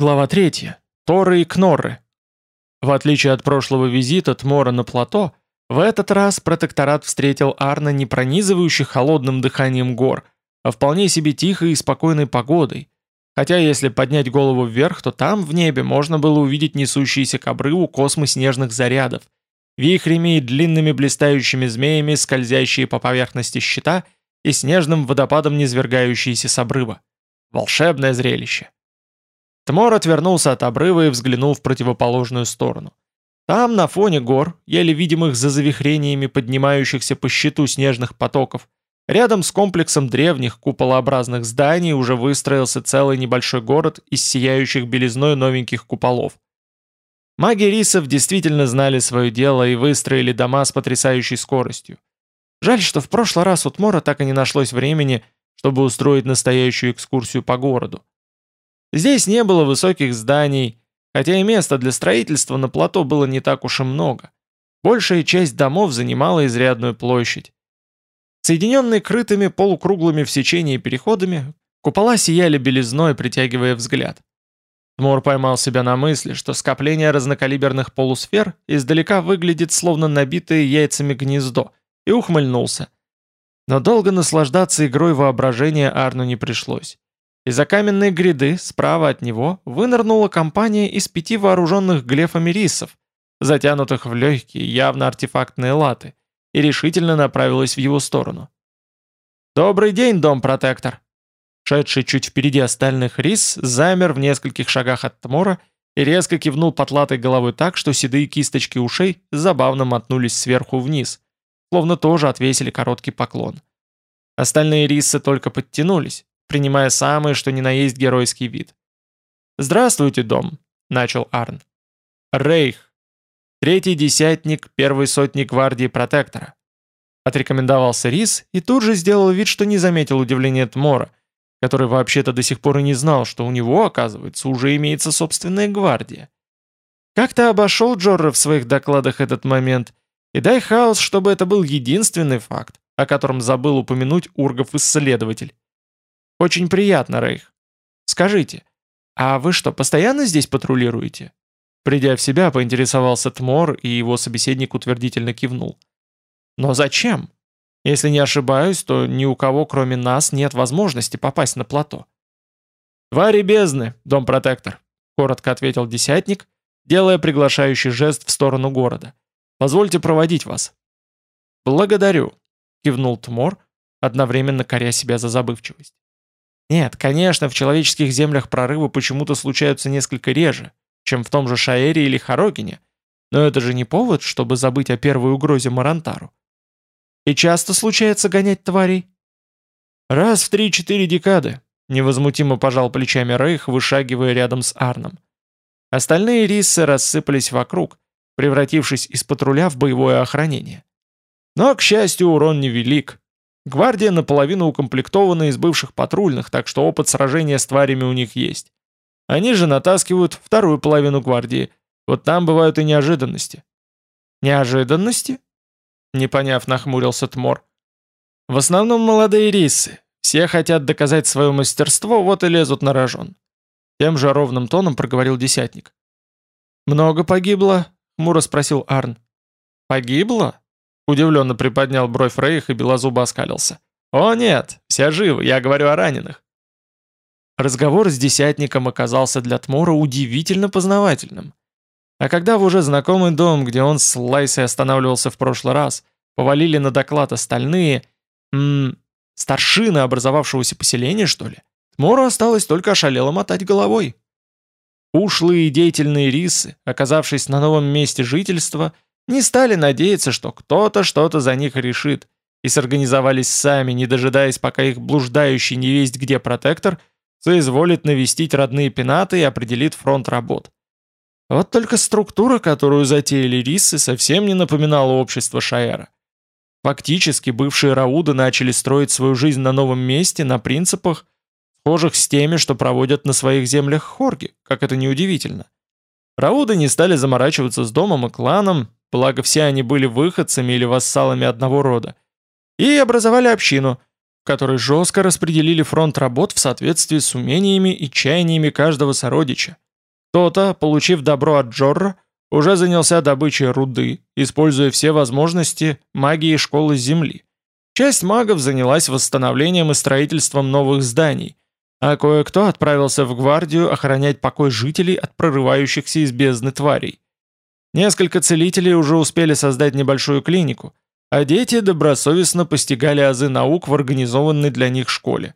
Глава 3. Торы и Кнорры. В отличие от прошлого визита Тмора на плато, в этот раз протекторат встретил Арна не пронизывающий холодным дыханием гор, а вполне себе тихой и спокойной погодой. Хотя если поднять голову вверх, то там, в небе, можно было увидеть несущиеся к обрыву космы снежных зарядов, вихрями и длинными блистающими змеями, скользящие по поверхности щита и снежным водопадом низвергающиеся с обрыва. Волшебное зрелище. Тмор отвернулся от обрыва и взглянул в противоположную сторону. Там, на фоне гор, еле видимых за завихрениями поднимающихся по щиту снежных потоков, рядом с комплексом древних куполообразных зданий уже выстроился целый небольшой город из сияющих белизной новеньких куполов. Маги рисов действительно знали свое дело и выстроили дома с потрясающей скоростью. Жаль, что в прошлый раз у Тмора так и не нашлось времени, чтобы устроить настоящую экскурсию по городу. Здесь не было высоких зданий, хотя и места для строительства на плато было не так уж и много. Большая часть домов занимала изрядную площадь. Соединенные крытыми полукруглыми в сечении переходами, купола сияли белизной, притягивая взгляд. Тмор поймал себя на мысли, что скопление разнокалиберных полусфер издалека выглядит словно набитое яйцами гнездо, и ухмыльнулся. Но долго наслаждаться игрой воображения Арну не пришлось. Из-за каменной гряды, справа от него, вынырнула компания из пяти вооруженных глефами рисов, затянутых в легкие, явно артефактные латы, и решительно направилась в его сторону. «Добрый день, дом-протектор!» Шедший чуть впереди остальных рис замер в нескольких шагах от Тмора и резко кивнул потлатой головой так, что седые кисточки ушей забавно мотнулись сверху вниз, словно тоже отвесили короткий поклон. Остальные рисы только подтянулись, принимая самый что ни на есть геройский вид. «Здравствуйте, дом», — начал Арн. «Рейх. Третий десятник первой сотни гвардии протектора». Отрекомендовался Рис и тут же сделал вид, что не заметил удивления Тмора, который вообще-то до сих пор и не знал, что у него, оказывается, уже имеется собственная гвардия. Как ты обошел Джорра в своих докладах этот момент, и дай хаос, чтобы это был единственный факт, о котором забыл упомянуть Ургов-исследователь. «Очень приятно, Рейх. Скажите, а вы что, постоянно здесь патрулируете?» Придя в себя, поинтересовался Тмор, и его собеседник утвердительно кивнул. «Но зачем? Если не ошибаюсь, то ни у кого, кроме нас, нет возможности попасть на плато». «Твари бездны, дом-протектор», — коротко ответил десятник, делая приглашающий жест в сторону города. «Позвольте проводить вас». «Благодарю», — кивнул Тмор, одновременно коря себя за забывчивость. Нет, конечно, в человеческих землях прорывы почему-то случаются несколько реже, чем в том же Шаэре или Хорогине, но это же не повод, чтобы забыть о первой угрозе Марантару. И часто случается гонять тварей? Раз в три-четыре декады, невозмутимо пожал плечами Рейх, вышагивая рядом с Арном. Остальные риссы рассыпались вокруг, превратившись из патруля в боевое охранение. Но, к счастью, урон невелик. Гвардия наполовину укомплектована из бывших патрульных, так что опыт сражения с тварями у них есть. Они же натаскивают вторую половину гвардии. Вот там бывают и неожиданности. Неожиданности? Не поняв, нахмурился Тмор. В основном молодые рисы. Все хотят доказать свое мастерство, вот и лезут на рожон. Тем же ровным тоном проговорил десятник. «Много погибло?» — хмуро спросил Арн. «Погибло?» Удивленно приподнял бровь Рейх и белозубо оскалился. «О нет, все живы, я говорю о раненых». Разговор с десятником оказался для Тмора удивительно познавательным. А когда в уже знакомый дом, где он с Лайсой останавливался в прошлый раз, повалили на доклад остальные... М старшины образовавшегося поселения, что ли? Тмору осталось только ошалело мотать головой. Ушлые и деятельные рисы, оказавшись на новом месте жительства, — не стали надеяться, что кто-то что-то за них решит, и сорганизовались сами, не дожидаясь, пока их блуждающий невесть где протектор соизволит навестить родные пенаты и определит фронт работ. Вот только структура, которую затеяли рисы, совсем не напоминала общество Шаэра. Фактически бывшие Рауды начали строить свою жизнь на новом месте на принципах, схожих с теми, что проводят на своих землях хорги, как это неудивительно. Рауды не стали заморачиваться с домом и кланом, благо все они были выходцами или вассалами одного рода, и образовали общину, в которой жестко распределили фронт работ в соответствии с умениями и чаяниями каждого сородича, Кто-то, получив добро от Джорра, уже занялся добычей руды, используя все возможности магии школы Земли. Часть магов занялась восстановлением и строительством новых зданий, а кое-кто отправился в гвардию охранять покой жителей от прорывающихся из бездны тварей. Несколько целителей уже успели создать небольшую клинику, а дети добросовестно постигали азы наук в организованной для них школе.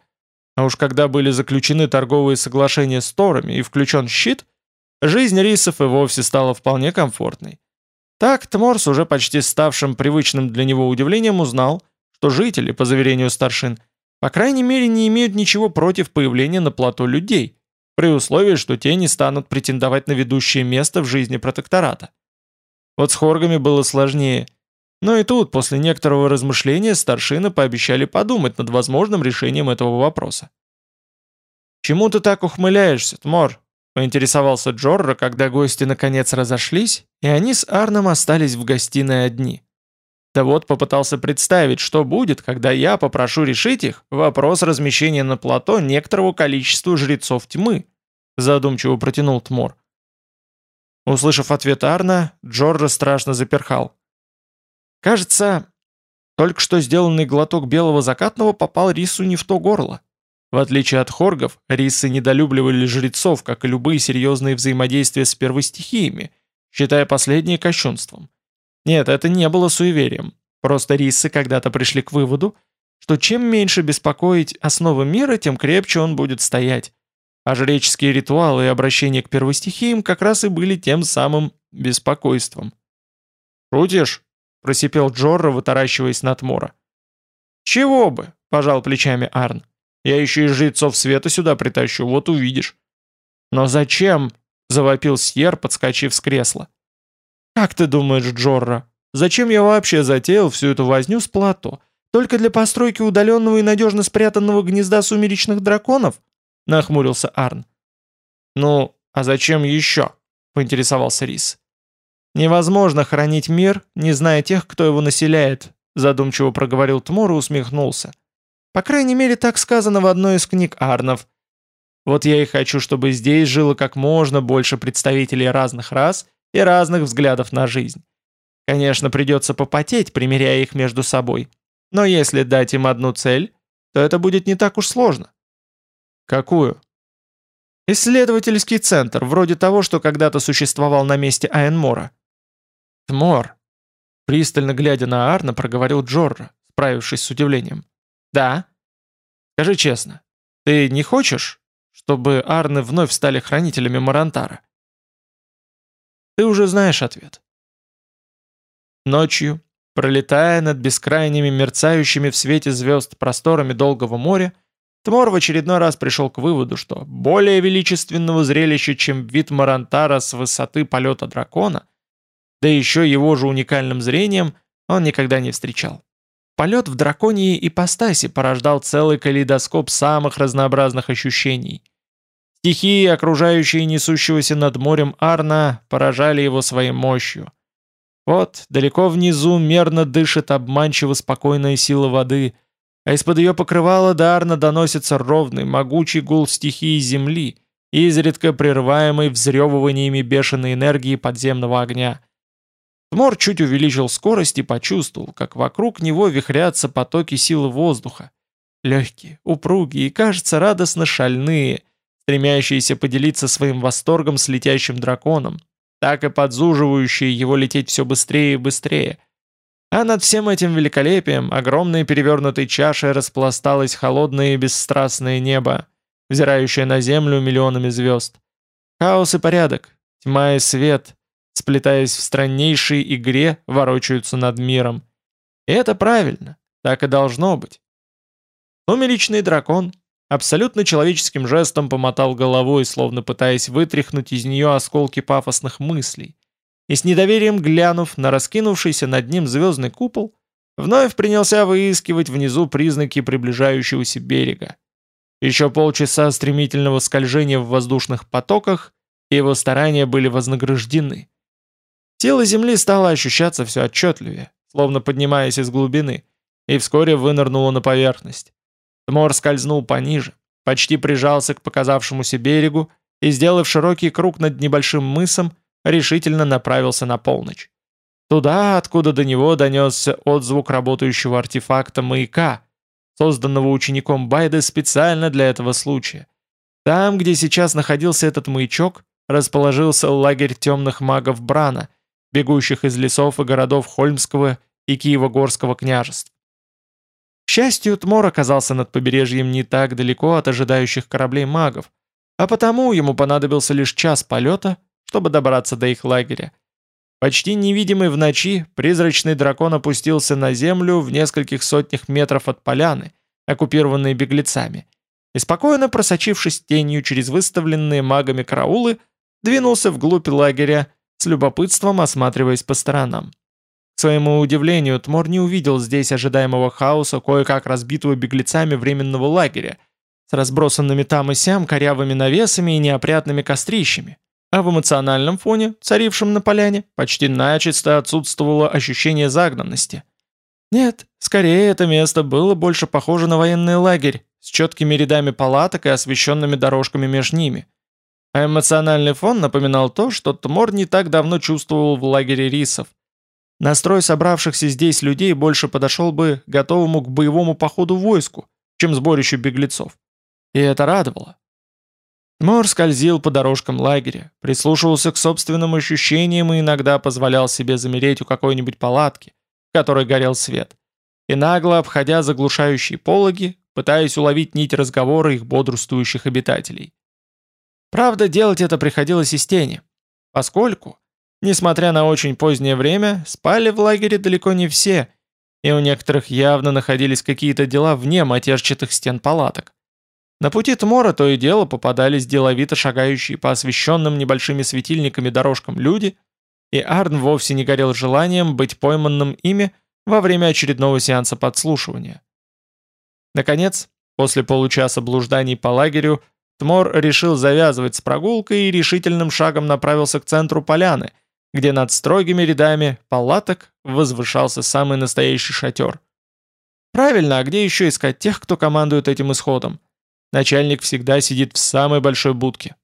А уж когда были заключены торговые соглашения с Торами и включен щит, жизнь рисов и вовсе стала вполне комфортной. Так Тморс, уже почти ставшим привычным для него удивлением, узнал, что жители, по заверению старшин, по крайней мере не имеют ничего против появления на плато людей, при условии, что те не станут претендовать на ведущее место в жизни протектората. Вот с хоргами было сложнее – но и тут, после некоторого размышления, старшины пообещали подумать над возможным решением этого вопроса. «Чему ты так ухмыляешься, Тмор?» — поинтересовался Джорро, когда гости наконец разошлись, и они с Арном остались в гостиной одни. Да вот попытался представить, что будет, когда я попрошу решить их вопрос размещения на плато некоторого количества жрецов тьмы, задумчиво протянул Тмор. Услышав ответ Арна, Джорро страшно заперхал. Кажется, только что сделанный глоток белого закатного попал рису не в то горло. В отличие от хоргов, рисы недолюбливали жрецов, как и любые серьезные взаимодействия с первостихиями, считая последнее кощунством. Нет, это не было суеверием. Просто рисы когда-то пришли к выводу, что чем меньше беспокоить основы мира, тем крепче он будет стоять. А жреческие ритуалы и обращение к первостихиям как раз и были тем самым беспокойством. «Шутишь?» — просипел Джорро, вытаращиваясь на Тмора. «Чего бы?» — пожал плечами Арн. «Я еще и жрецов света сюда притащу, вот увидишь». «Но зачем?» — завопил Сьер, подскочив с кресла. «Как ты думаешь, Джорро, зачем я вообще затеял всю эту возню с плато? Только для постройки удаленного и надежно спрятанного гнезда сумеречных драконов?» — нахмурился Арн. «Ну, а зачем еще?» — поинтересовался Рис. «Невозможно хранить мир, не зная тех, кто его населяет», задумчиво проговорил Тмур и усмехнулся. «По крайней мере, так сказано в одной из книг Арнов. Вот я и хочу, чтобы здесь жило как можно больше представителей разных рас и разных взглядов на жизнь. Конечно, придется попотеть, примеряя их между собой. Но если дать им одну цель, то это будет не так уж сложно». «Какую?» «Исследовательский центр, вроде того, что когда-то существовал на месте Айенмора. «Тмор!» Пристально глядя на Арна, проговорил Джорра, справившись с удивлением. «Да?» «Скажи честно, ты не хочешь, чтобы Арны вновь стали хранителями Марантара?» «Ты уже знаешь ответ». Ночью, пролетая над бескрайними мерцающими в свете звезд просторами долгого моря, Тмор в очередной раз пришел к выводу, что более величественного зрелища, чем вид Марантара с высоты полета дракона, да еще его же уникальным зрением он никогда не встречал. Полет в драконьей ипостаси порождал целый калейдоскоп самых разнообразных ощущений. Стихии, окружающие несущегося над морем Арна, поражали его своей мощью. Вот, далеко внизу мерно дышит обманчиво спокойная сила воды, а из-под ее покрывала до доносится ровный, могучий гул стихии земли, изредка прерываемый взрёвываниями бешеной энергии подземного огня — Тмор чуть увеличил скорость и почувствовал, как вокруг него вихрятся потоки силы воздуха. Легкие, упругие и, кажется, радостно шальные, стремящиеся поделиться своим восторгом с летящим драконом, так и подзуживающие его лететь все быстрее и быстрее. А над всем этим великолепием огромной перевернутой чашей распласталось холодное и бесстрастное небо, взирающее на землю миллионами звезд. Хаос и порядок, тьма и свет — сплетаясь в страннейшей игре, ворочаются над миром. И это правильно, так и должно быть. Сумеречный дракон абсолютно человеческим жестом помотал головой, словно пытаясь вытряхнуть из нее осколки пафосных мыслей, и с недоверием глянув на раскинувшийся над ним звездный купол, вновь принялся выискивать внизу признаки приближающегося берега. Еще полчаса стремительного скольжения в воздушных потоках, и его старания были вознаграждены. Тело Земли стало ощущаться все отчетливее, словно поднимаясь из глубины, и вскоре вынырнуло на поверхность. Тмор скользнул пониже, почти прижался к показавшемуся берегу, и, сделав широкий круг над небольшим мысом, решительно направился на полночь. Туда, откуда до него донесся отзвук работающего артефакта маяка, созданного учеником Байды специально для этого случая. Там, где сейчас находился этот маячок, расположился лагерь темных магов Брана, бегущих из лесов и городов Хольмского и Киево-Горского княжеств. К счастью, Тмор оказался над побережьем не так далеко от ожидающих кораблей магов, а потому ему понадобился лишь час полета, чтобы добраться до их лагеря. Почти невидимый в ночи, призрачный дракон опустился на землю в нескольких сотнях метров от поляны, оккупированной беглецами, и спокойно просочившись тенью через выставленные магами караулы, двинулся вглубь лагеря, с любопытством осматриваясь по сторонам. К своему удивлению, Тмор не увидел здесь ожидаемого хаоса кое-как разбитого беглецами временного лагеря, с разбросанными там и сям корявыми навесами и неопрятными кострищами. А в эмоциональном фоне, царившем на поляне, почти начисто отсутствовало ощущение загнанности. Нет, скорее это место было больше похоже на военный лагерь, с четкими рядами палаток и освещенными дорожками между ними. А эмоциональный фон напоминал то, что Тмор не так давно чувствовал в лагере рисов. Настрой собравшихся здесь людей больше подошел бы готовому к боевому походу войску, чем сборищу беглецов. И это радовало. Мор скользил по дорожкам лагеря, прислушивался к собственным ощущениям и иногда позволял себе замереть у какой-нибудь палатки, в которой горел свет, и нагло обходя заглушающие пологи, пытаясь уловить нить разговора их бодрствующих обитателей. Правда, делать это приходилось из тени, поскольку, несмотря на очень позднее время, спали в лагере далеко не все, и у некоторых явно находились какие-то дела вне матерчатых стен палаток. На пути Тмора то и дело попадались деловито шагающие по освещенным небольшими светильниками дорожкам люди, и Арн вовсе не горел желанием быть пойманным ими во время очередного сеанса подслушивания. Наконец, после получаса блужданий по лагерю, Тмор решил завязывать с прогулкой и решительным шагом направился к центру поляны, где над строгими рядами палаток возвышался самый настоящий шатер. Правильно, а где еще искать тех, кто командует этим исходом? Начальник всегда сидит в самой большой будке.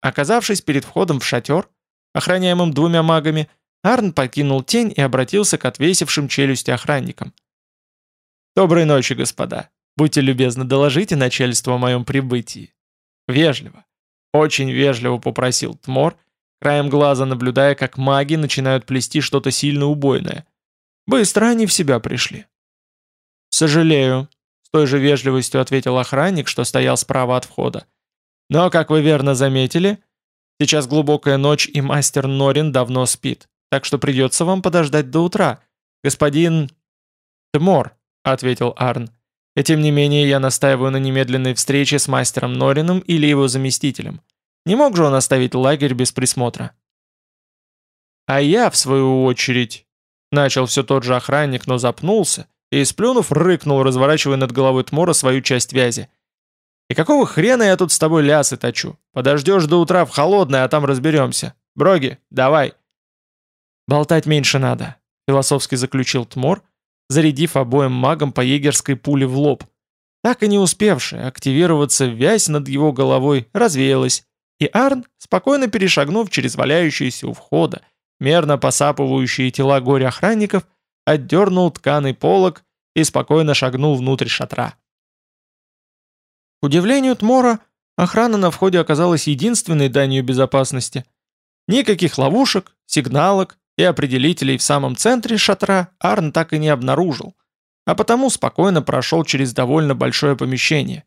Оказавшись перед входом в шатер, охраняемым двумя магами, Арн покинул тень и обратился к отвесившим челюсти охранникам. «Доброй ночи, господа. Будьте любезны, доложите начальству о моем прибытии». Вежливо, очень вежливо попросил Тмор, краем глаза наблюдая, как маги начинают плести что-то сильно убойное. Быстро они в себя пришли. «Сожалею», той же вежливостью ответил охранник, что стоял справа от входа. Но, как вы верно заметили, сейчас глубокая ночь и мастер Норин давно спит, так что придется вам подождать до утра. Господин... Тмор, ответил Арн. И тем не менее я настаиваю на немедленной встрече с мастером Норином или его заместителем. Не мог же он оставить лагерь без присмотра? А я, в свою очередь, начал все тот же охранник, но запнулся, и, сплюнув, рыкнул, разворачивая над головой Тмора свою часть вязи. «И какого хрена я тут с тобой лясы точу? Подождешь до утра в холодное, а там разберемся. Броги, давай!» «Болтать меньше надо», — философски заключил Тмор, зарядив обоим магам по егерской пуле в лоб. Так и не успевшая активироваться вязь над его головой развеялась, и Арн, спокойно перешагнув через валяющиеся у входа, мерно посапывающие тела горе-охранников, отдернул тканый полог и спокойно шагнул внутрь шатра. К удивлению Тмора, охрана на входе оказалась единственной данью безопасности. Никаких ловушек, сигналок и определителей в самом центре шатра Арн так и не обнаружил, а потому спокойно прошел через довольно большое помещение,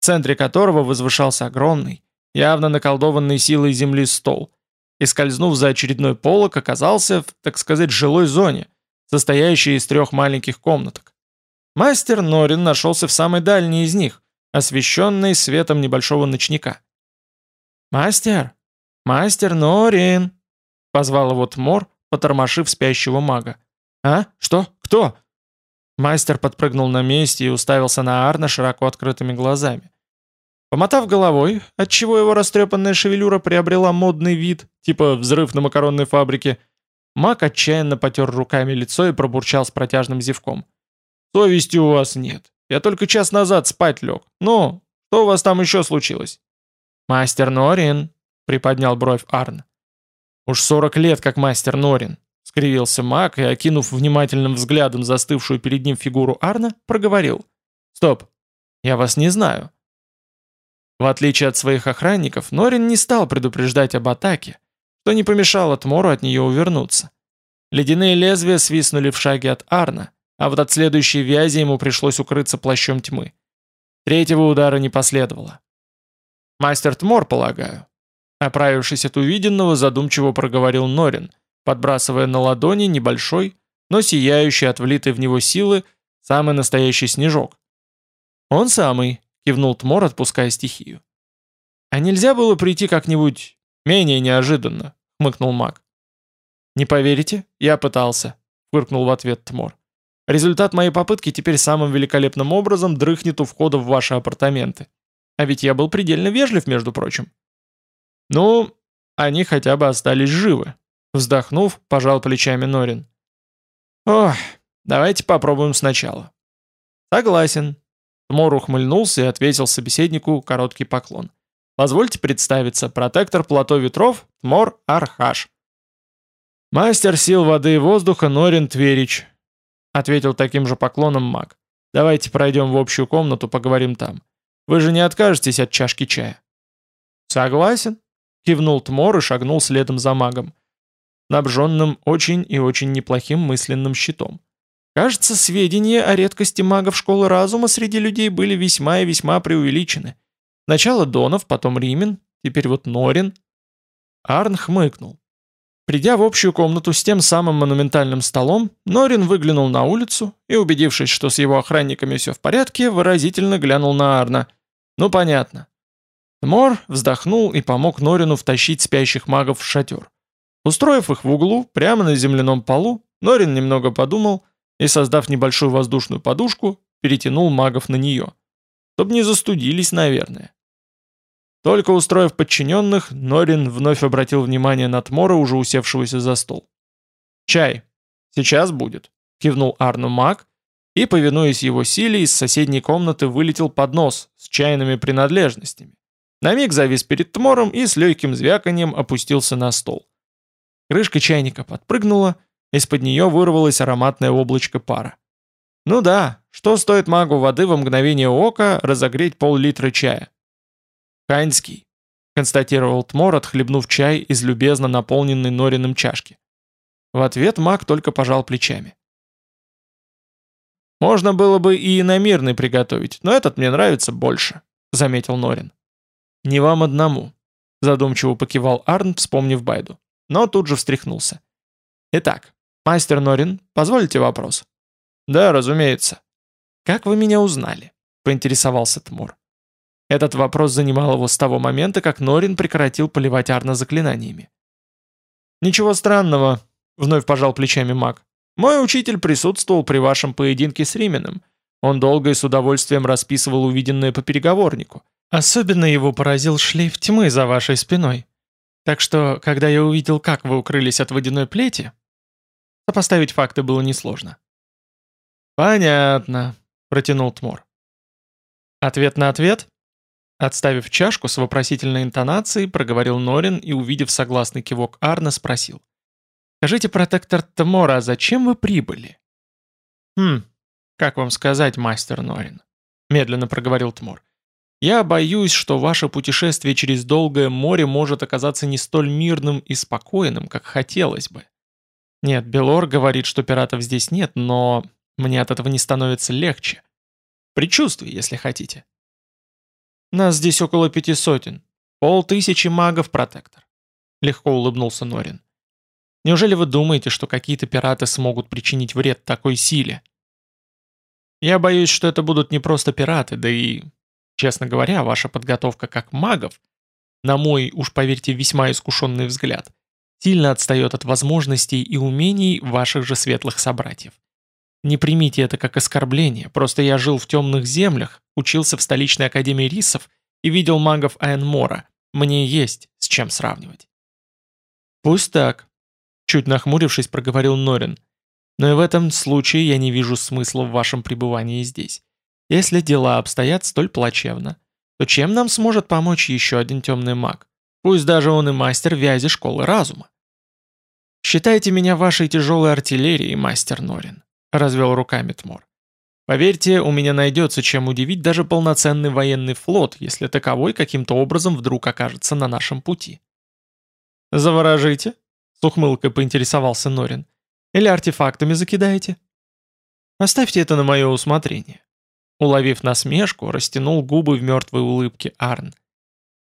в центре которого возвышался огромный, явно наколдованный силой земли стол, и скользнув за очередной полок, оказался в, так сказать, жилой зоне, состоящие из трех маленьких комнаток. Мастер Норин нашелся в самой дальней из них, освещенной светом небольшого ночника. «Мастер! Мастер Норин!» — позвал его Тмор, потормошив спящего мага. «А? Что? Кто?» Мастер подпрыгнул на месте и уставился на Арна широко открытыми глазами. Помотав головой, отчего его растрепанная шевелюра приобрела модный вид, типа взрыв на макаронной фабрике, Мак отчаянно потер руками лицо и пробурчал с протяжным зевком. «Совести у вас нет. Я только час назад спать лег. Ну, что у вас там еще случилось?» «Мастер Норин», — приподнял бровь Арн. «Уж сорок лет как мастер Норин», — скривился маг и, окинув внимательным взглядом застывшую перед ним фигуру Арна, проговорил. «Стоп, я вас не знаю». В отличие от своих охранников, Норин не стал предупреждать об атаке, что не помешало Тмору от нее увернуться. Ледяные лезвия свистнули в шаге от Арна, а вот от следующей вязи ему пришлось укрыться плащом тьмы. Третьего удара не последовало. «Мастер Тмор, полагаю». Оправившись от увиденного, задумчиво проговорил Норин, подбрасывая на ладони небольшой, но сияющий от влитой в него силы, самый настоящий снежок. «Он самый», — кивнул Тмор, отпуская стихию. «А нельзя было прийти как-нибудь менее неожиданно?» — хмыкнул маг. «Не поверите? Я пытался», — фыркнул в ответ Тмор. «Результат моей попытки теперь самым великолепным образом дрыхнет у входа в ваши апартаменты. А ведь я был предельно вежлив, между прочим». «Ну, они хотя бы остались живы», — вздохнув, пожал плечами Норин. «Ох, давайте попробуем сначала». «Согласен». Тмор ухмыльнулся и ответил собеседнику короткий поклон. «Позвольте представиться, протектор плато ветров Тмор Архаш». «Мастер сил воды и воздуха Норин Тверич», — ответил таким же поклоном маг. «Давайте пройдем в общую комнату, поговорим там. Вы же не откажетесь от чашки чая?» «Согласен», — кивнул Тмор и шагнул следом за магом, снабженным очень и очень неплохим мысленным щитом. Кажется, сведения о редкости магов школы разума среди людей были весьма и весьма преувеличены. Сначала Донов, потом Римин, теперь вот Норин. Арн хмыкнул. Придя в общую комнату с тем самым монументальным столом, Норин выглянул на улицу и, убедившись, что с его охранниками все в порядке, выразительно глянул на Арна. «Ну, понятно». Мор вздохнул и помог Норину втащить спящих магов в шатер. Устроив их в углу, прямо на земляном полу, Норин немного подумал и, создав небольшую воздушную подушку, перетянул магов на нее. Чтоб не застудились, наверное. Только устроив подчиненных, Норин вновь обратил внимание на Тмора, уже усевшегося за стол. «Чай. Сейчас будет», — кивнул Арну маг, и, повинуясь его силе, из соседней комнаты вылетел поднос с чайными принадлежностями. На миг завис перед Тмором и с легким звяканием опустился на стол. Крышка чайника подпрыгнула, из-под нее вырвалось ароматное облачко пара. Ну да, что стоит магу воды во мгновение ока разогреть пол-литра чая? «Ханьский», — констатировал Тмор, отхлебнув чай из любезно наполненной Нориным чашки. В ответ маг только пожал плечами. «Можно было бы и иномирный приготовить, но этот мне нравится больше», — заметил Норин. «Не вам одному», — задумчиво покивал Арн, вспомнив Байду, но тут же встряхнулся. «Итак, мастер Норин, позволите вопрос?» «Да, разумеется». «Как вы меня узнали?» — поинтересовался Тмор. Этот вопрос занимал его с того момента, как Норин прекратил поливать Арна заклинаниями. «Ничего странного», — вновь пожал плечами маг. «Мой учитель присутствовал при вашем поединке с Рименом. Он долго и с удовольствием расписывал увиденное по переговорнику. Особенно его поразил шлейф тьмы за вашей спиной. Так что, когда я увидел, как вы укрылись от водяной плети, сопоставить факты было несложно». «Понятно», — протянул Тмор. «Ответ на ответ?» Отставив чашку с вопросительной интонацией, проговорил Норин и, увидев согласный кивок Арна, спросил. «Скажите, протектор Тмора, зачем вы прибыли?» «Хм, как вам сказать, мастер Норин?» Медленно проговорил Тмор. «Я боюсь, что ваше путешествие через долгое море может оказаться не столь мирным и спокойным, как хотелось бы. Нет, Белор говорит, что пиратов здесь нет, но мне от этого не становится легче. Предчувствие, если хотите». Нас здесь около пяти сотен. Полтысячи магов, протектор. Легко улыбнулся Норин. Неужели вы думаете, что какие-то пираты смогут причинить вред такой силе? Я боюсь, что это будут не просто пираты, да и, честно говоря, ваша подготовка как магов, на мой, уж поверьте, весьма искушенный взгляд, сильно отстает от возможностей и умений ваших же светлых собратьев. Не примите это как оскорбление, просто я жил в темных землях, учился в столичной академии рисов и видел магов Айнмора. Мне есть с чем сравнивать. Пусть так, чуть нахмурившись, проговорил Норин. Но и в этом случае я не вижу смысла в вашем пребывании здесь. Если дела обстоят столь плачевно, то чем нам сможет помочь еще один темный маг? Пусть даже он и мастер вязи школы разума. «Считайте меня вашей тяжелой артиллерией, мастер Норин», — развел руками Тмор. «Поверьте, у меня найдется чем удивить даже полноценный военный флот, если таковой каким-то образом вдруг окажется на нашем пути». «Заворожите?» — с ухмылкой поинтересовался Норин. «Или артефактами закидаете?» «Оставьте это на мое усмотрение». Уловив насмешку, растянул губы в мертвой улыбке Арн.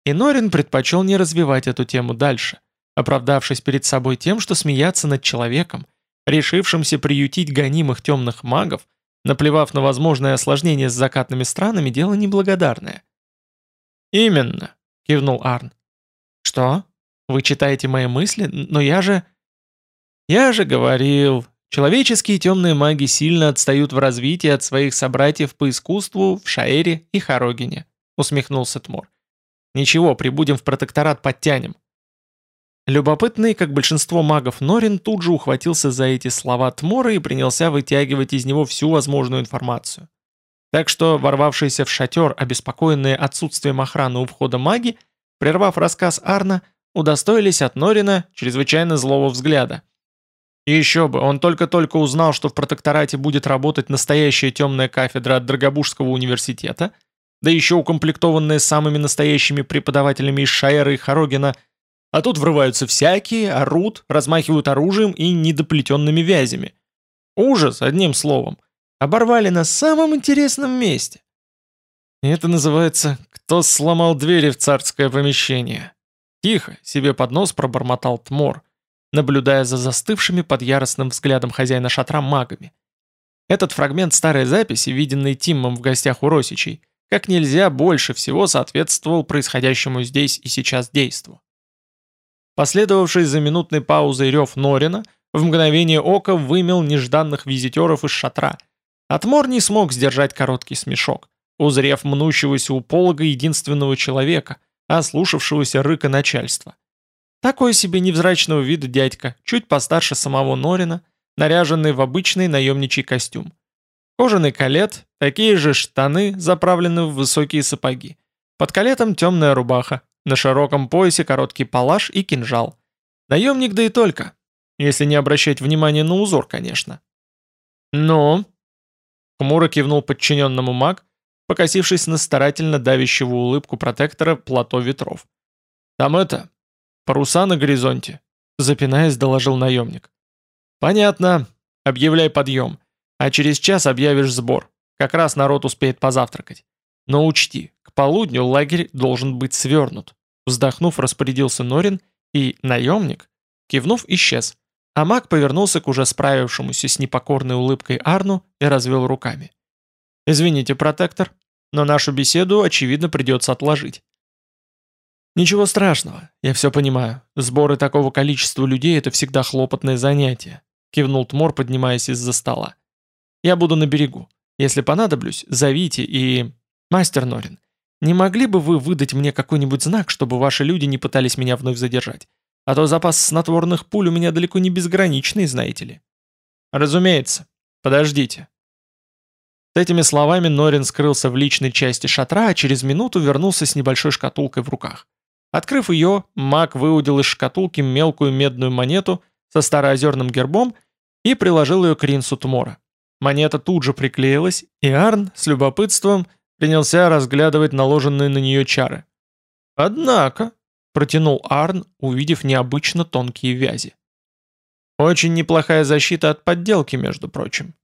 И Норин предпочел не развивать эту тему дальше, оправдавшись перед собой тем, что смеяться над человеком, решившимся приютить гонимых темных магов, наплевав на возможное осложнение с закатными странами, дело неблагодарное. «Именно», — кивнул Арн. «Что? Вы читаете мои мысли? Но я же...» «Я же говорил, человеческие темные маги сильно отстают в развитии от своих собратьев по искусству в Шаэре и Харогине», — усмехнулся Тмор. «Ничего, прибудем в протекторат, подтянем». Любопытный, как большинство магов, Норин тут же ухватился за эти слова Тмора и принялся вытягивать из него всю возможную информацию. Так что ворвавшиеся в шатер, обеспокоенные отсутствием охраны у входа маги, прервав рассказ Арна, удостоились от Норина чрезвычайно злого взгляда. И еще бы, он только-только узнал, что в протекторате будет работать настоящая темная кафедра от Драгобужского университета, да еще укомплектованная самыми настоящими преподавателями из Шаэра и Хорогина – а тут врываются всякие, орут, размахивают оружием и недоплетенными вязями. Ужас, одним словом. Оборвали на самом интересном месте. И это называется «Кто сломал двери в царское помещение?» Тихо, себе под нос пробормотал Тмор, наблюдая за застывшими под яростным взглядом хозяина шатра магами. Этот фрагмент старой записи, виденный Тиммом в гостях у Росичей, как нельзя больше всего соответствовал происходящему здесь и сейчас действу. Последовавший за минутной паузой рев Норина в мгновение ока вымел нежданных визитеров из шатра. Атмор не смог сдержать короткий смешок, узрев мнущегося у полога единственного человека, ослушавшегося рыка начальства. Такой себе невзрачного вида дядька, чуть постарше самого Норина, наряженный в обычный наемничий костюм. Кожаный калет, такие же штаны, заправленные в высокие сапоги. Под калетом темная рубаха, на широком поясе короткий палаш и кинжал. Наемник да и только. Если не обращать внимания на узор, конечно. «Ну?» Хмуро кивнул подчиненному маг, покосившись на старательно давящего улыбку протектора плато ветров. «Там это... паруса на горизонте», — запинаясь, доложил наемник. «Понятно. Объявляй подъем. А через час объявишь сбор. Как раз народ успеет позавтракать. Но учти, к полудню лагерь должен быть свернут. Вздохнув, распорядился Норин, и наемник, кивнув, исчез. А маг повернулся к уже справившемуся с непокорной улыбкой Арну и развел руками. «Извините, протектор, но нашу беседу, очевидно, придется отложить». «Ничего страшного, я все понимаю. Сборы такого количества людей — это всегда хлопотное занятие», — кивнул Тмор, поднимаясь из-за стола. «Я буду на берегу. Если понадоблюсь, зовите и... Мастер Норин, не могли бы вы выдать мне какой-нибудь знак, чтобы ваши люди не пытались меня вновь задержать? А то запас снотворных пуль у меня далеко не безграничный, знаете ли». «Разумеется. Подождите». С этими словами Норин скрылся в личной части шатра, а через минуту вернулся с небольшой шкатулкой в руках. Открыв ее, маг выудил из шкатулки мелкую медную монету со староозерным гербом и приложил ее к ринсу Тмора. Монета тут же приклеилась, и Арн с любопытством принялся разглядывать наложенные на нее чары. «Однако», — протянул Арн, увидев необычно тонкие вязи. «Очень неплохая защита от подделки, между прочим.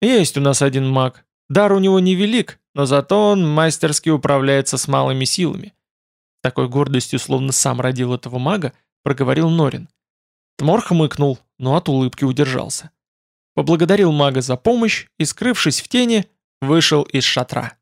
Есть у нас один маг. Дар у него невелик, но зато он мастерски управляется с малыми силами». Такой гордостью, словно сам родил этого мага, проговорил Норин. Тмор хмыкнул, но от улыбки удержался. Поблагодарил мага за помощь и, скрывшись в тени, вышел из шатра.